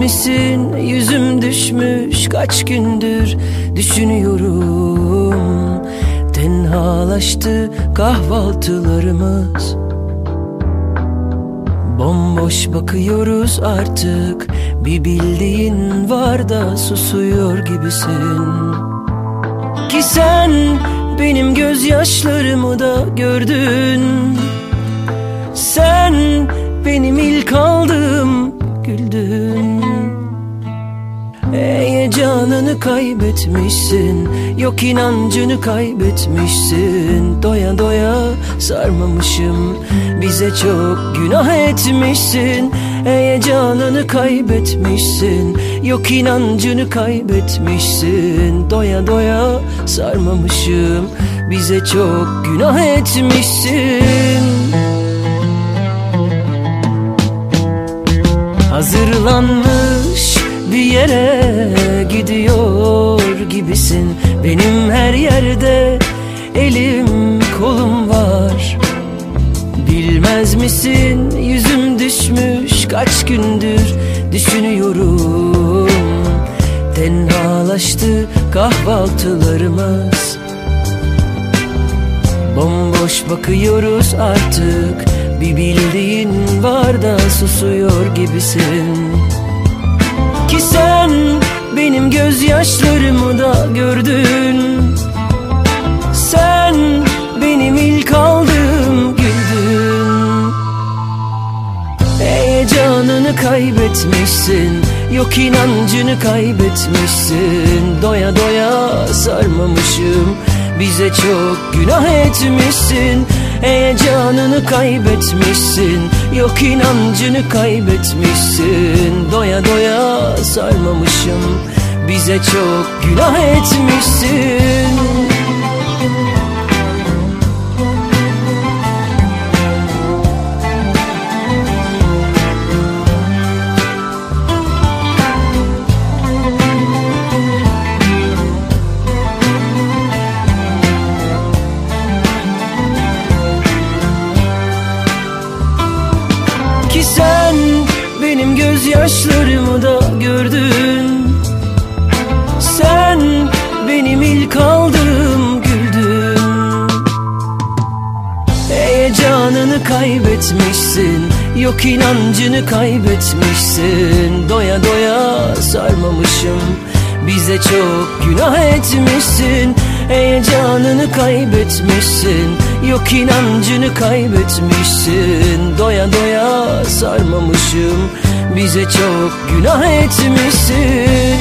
Misin yüzüm düşmüş kaç gündür düşünüyorum. Tenhalaştı kahvaltılarımız. Bomboş bakıyoruz artık Bir bildiğin var da susuyor gibisin. Ki sen benim gözyaşlarımı da gördün. Sen benim ilk aldığım güldün Heyecanını kaybetmişsin Yok inancını kaybetmişsin. Doya doya sarmamışım Bize çok günah etmişsin. Heyecanını kaybetmişsin Yok inancını kaybetmişsin. Doya doya sarmamışım Bize çok günah etmişsin. Hazırlanmış bir yere gidiyor gibisin. Benim her yerde elim kolum var. Bilmez misin yüzüm düşmüş kaç gündür düşünüyorum. Tenhalaştı kahvaltılarımız. Bomboş bakıyoruz artık. Bir bildiğin var da susuyor gibisin Ki sen benim gözyaşlarımı da gördün. Sen benim ilk aldığım güldün Heyecanını kaybetmişsin Yok inancını kaybetmişsin. Doya doya sarmamışım Bize çok günah etmişsin. Heyecanını kaybetmişsin Yok inancını kaybetmişsin. Doya doya sarmamışım. Bize çok günah etmişsin benim gözyaşlarımı da gördün Sen benim ilk aldığım güldün. Heyecanını kaybetmişsin Yok inancını kaybetmişsin. Doya doya sarmamışım Bize çok günah etmişsin. Heyecanını kaybetmişsin Yok inancını kaybetmişsin. Doya doya sarmamışım Bize çok günah etmişsin.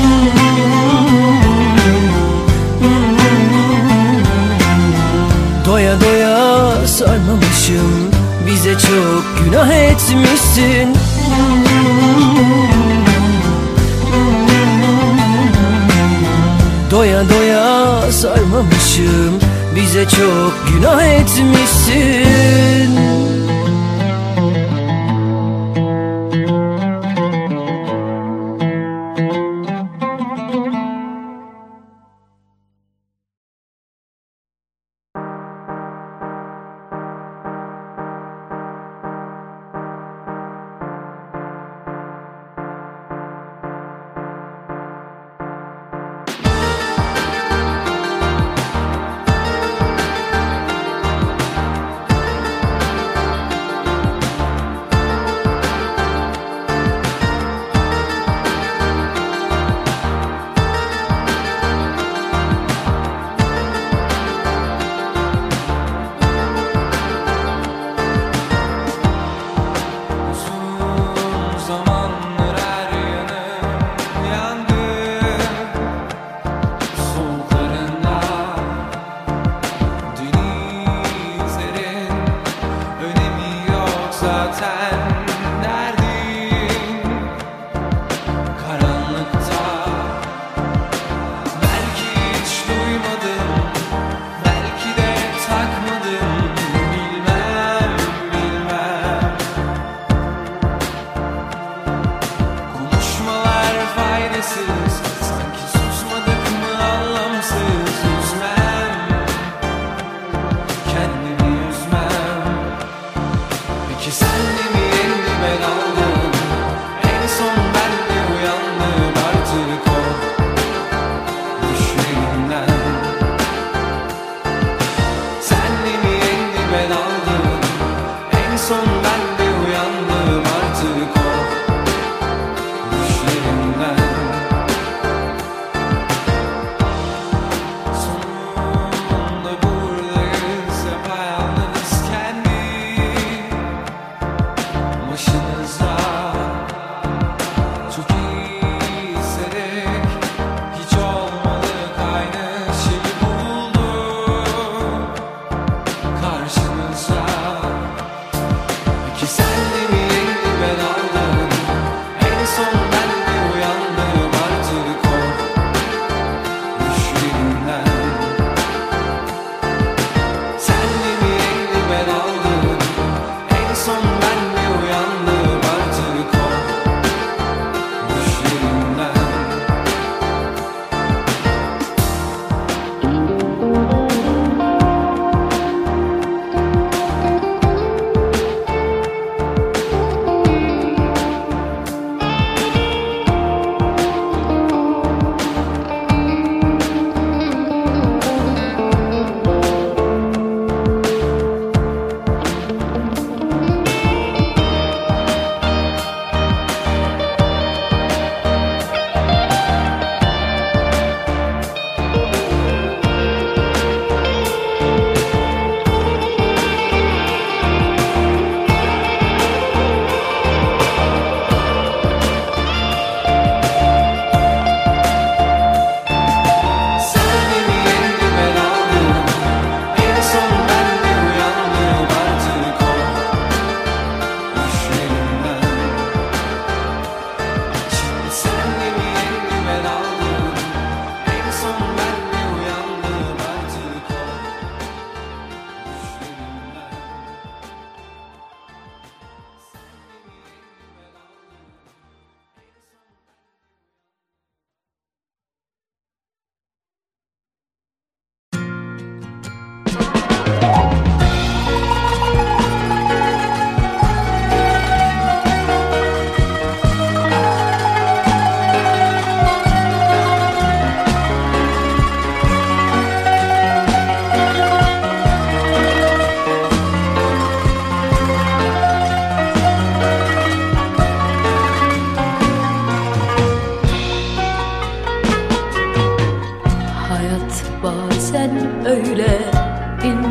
Doya doya sarmamışım. Bize çok günah etmişsin. Doya doya sarmamışım. Bize çok günah etmişsin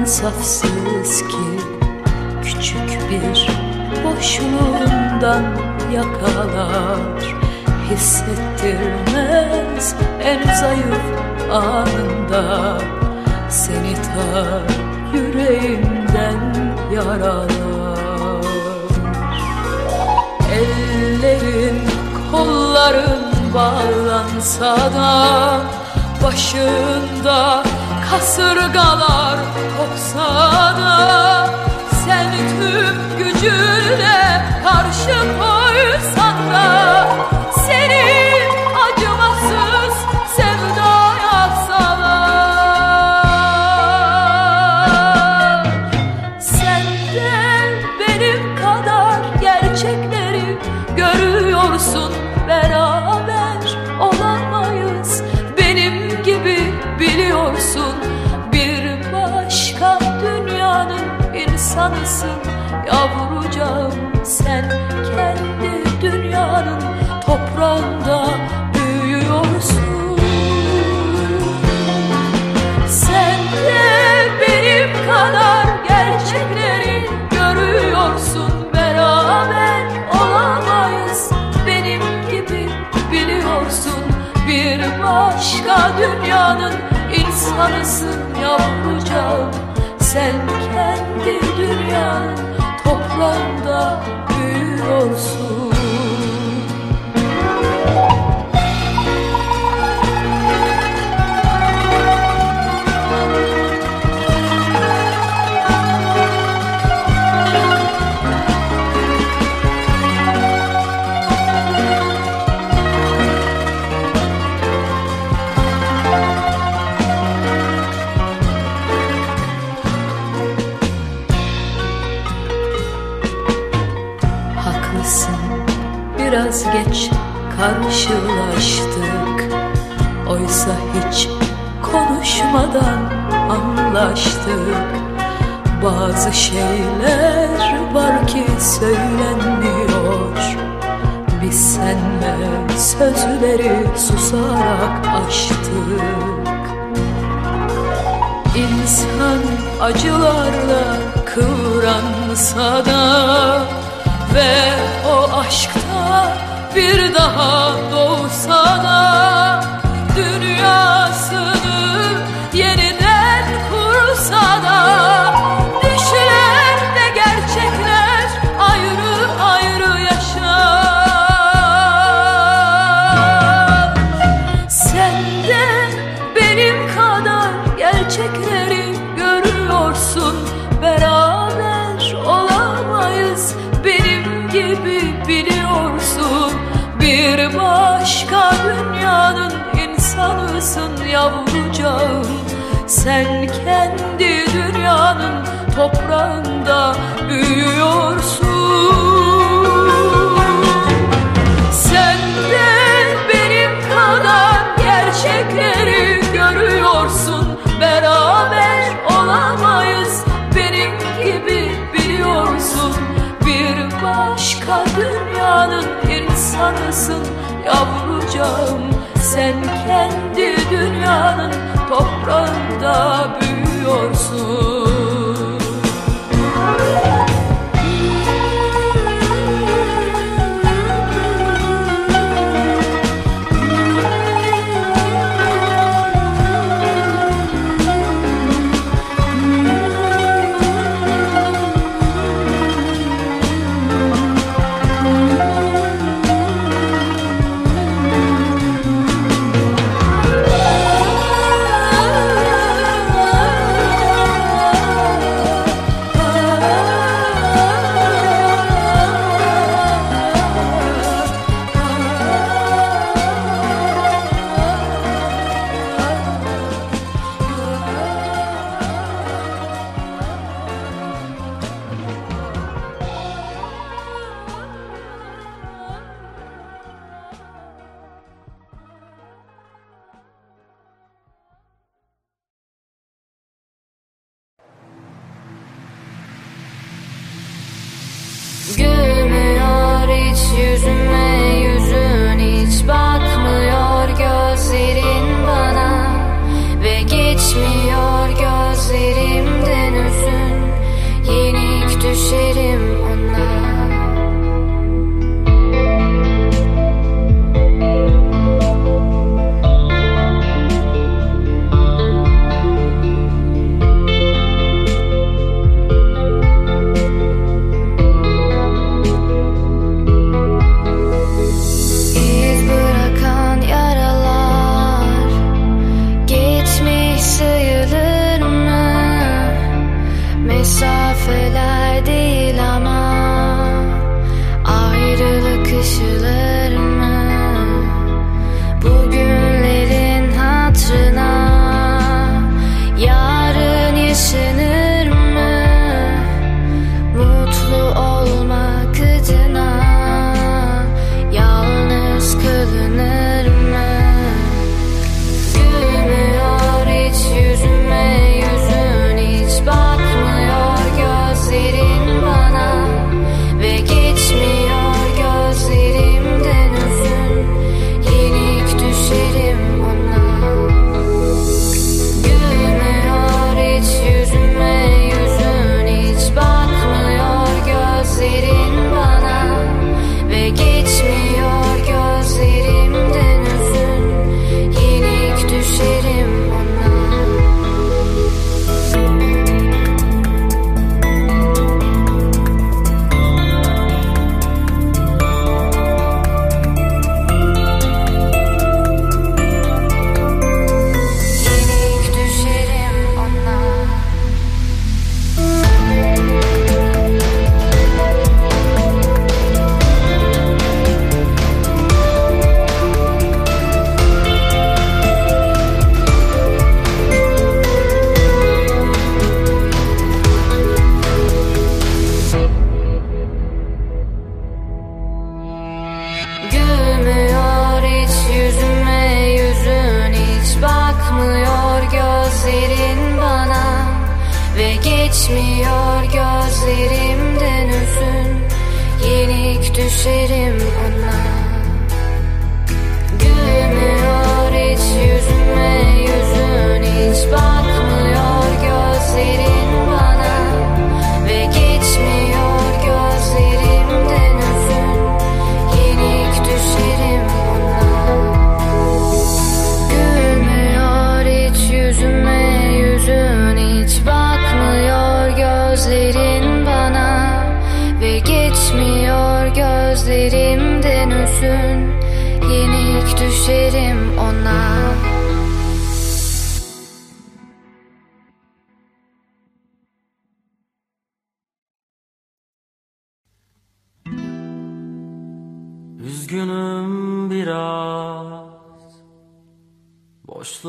insafsız ki Küçük bir boşluğundan yakalar. Hissettirmez en zayıf anında Seni ta yüreğinden yaralar. Ellerin, kolların bağlansa da Başında kasırgalar kopsa da Sen tüm gücünle karşı koysan da biliyorsun Bir başka dünyanın insanısın yavrucağım Sen kendi dünyanın toprağında büyüyorsun biraz geç karşılaştık. Oysa hiç konuşmadan anlaştık. Bazı şeyler var ki söylenmiyor. Biz senle sözleri susarak açtık. İnsan acılarla kıvransa da Ve o aşkta bir daha doğsa da yavrucağım Sen kendi dünyanın toprağında büyüyorsun. Sen de benim kadar gerçekleri görüyorsun. Beraber olamayız benim gibi biliyorsun. Bir başka dünyanın insanısın yavrucağım. Sen kendi dünyanın toprağında büyüyorsun. should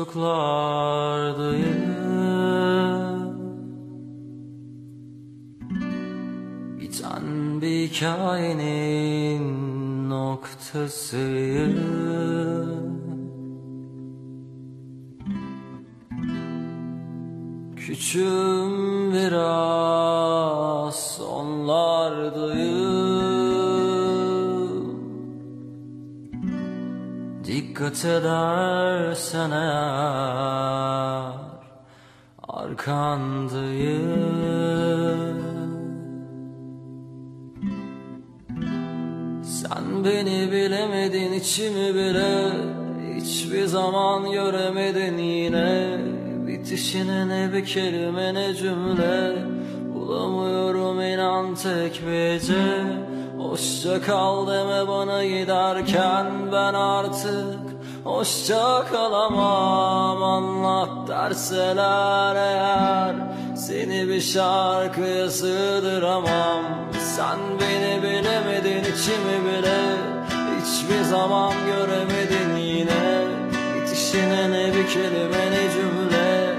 boşluklardayım. Biten bir hikayenin noktasıyım. Küçüğüm biraz onlardayım Dikkat edersen eğer arkandayım. Sen beni bilemedin içimi bile Hiçbir zaman göremedin. Yine Bitişine ne bir kelime ne cümle Bulamıyorum inan tek bir gece. Hoşça kal deme bana giderken ben artık Hoşça kalamam anlat derseler eğer. Seni bir şarkıya sığdıramam. Sen beni bilemedin içimi bile Hiçbir zaman göremedin yine. Bitişine ne bir kelime ne cümle.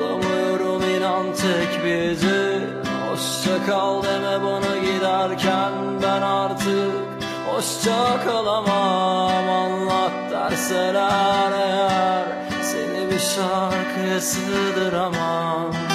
Bulamıyorum inan tek bir Hoşça kal deme bana giderken ben artık Hoşça kalamam anlat derseler eğer. Seni bir şarkıya sığdıramam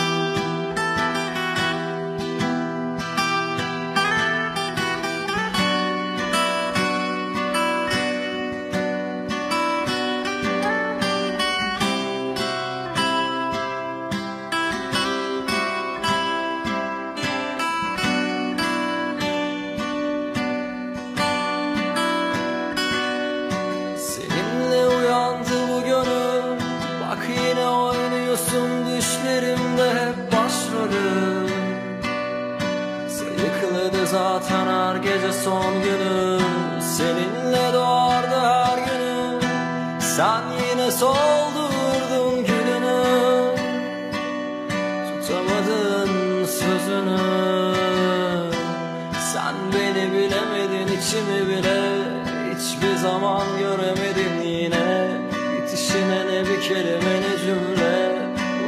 Tutamadın sözünü. Sen beni bilemedin içimi bile Hiçbir zaman göremedin yine. Bitişine ne bir kelime ne cümle.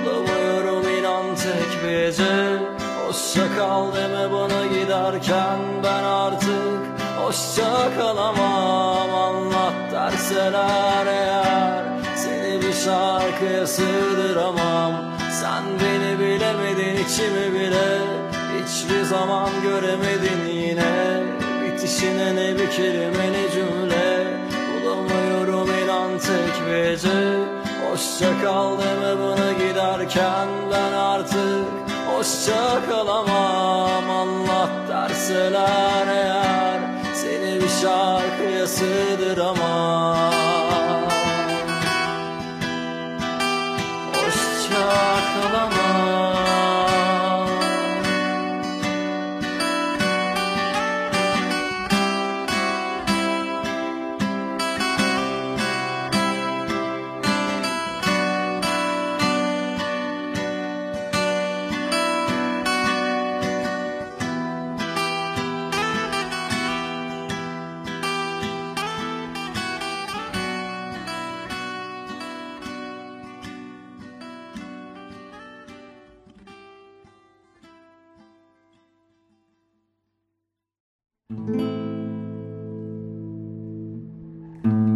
Bulamıyorum inan tek bir gece. Hoşça kal deme bana giderken. Ben artık Hoşça kalamam. Anlat derseler eğer. Seni bir şarkıya sığdıramam. Sen beni bilemedin içimi bile Hiçbir zaman göremedin yine. Bitişine ne bir kelime ne cümle? Bulamıyorum inan tek bir Hoşça kal deme bana giderken ben artık Hoşça kalamam. Anlat derseler eğer Seni bir şarkıya sığdıramam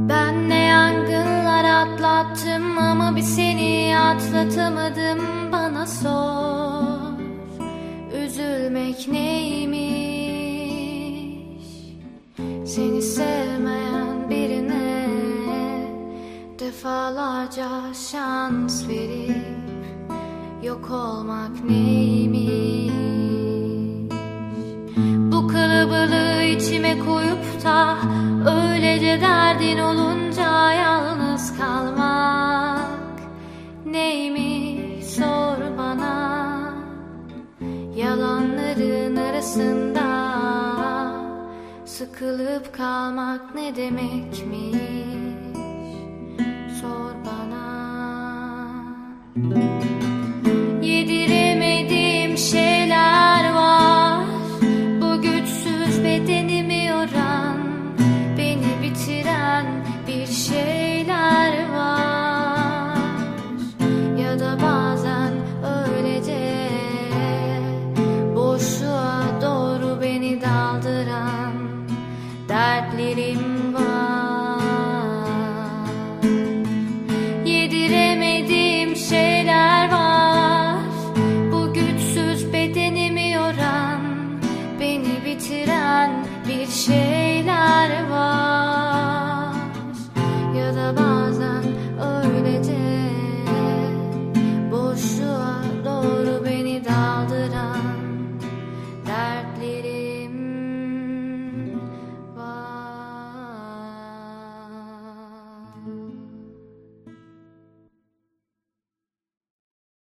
Ben ne yangınlar atlattım ama bir seni atlatamadım. Bana sor Üzülmek neymiş? Seni sevmeyen birine Defalarca şans verip Yok olmak neymiş içime koyup da Öylece derdin olunca yalnız kalmak Neymiş sor bana? Yalanların arasında Sıkılıp kalmak ne demekmiş? Sor bana. Müzik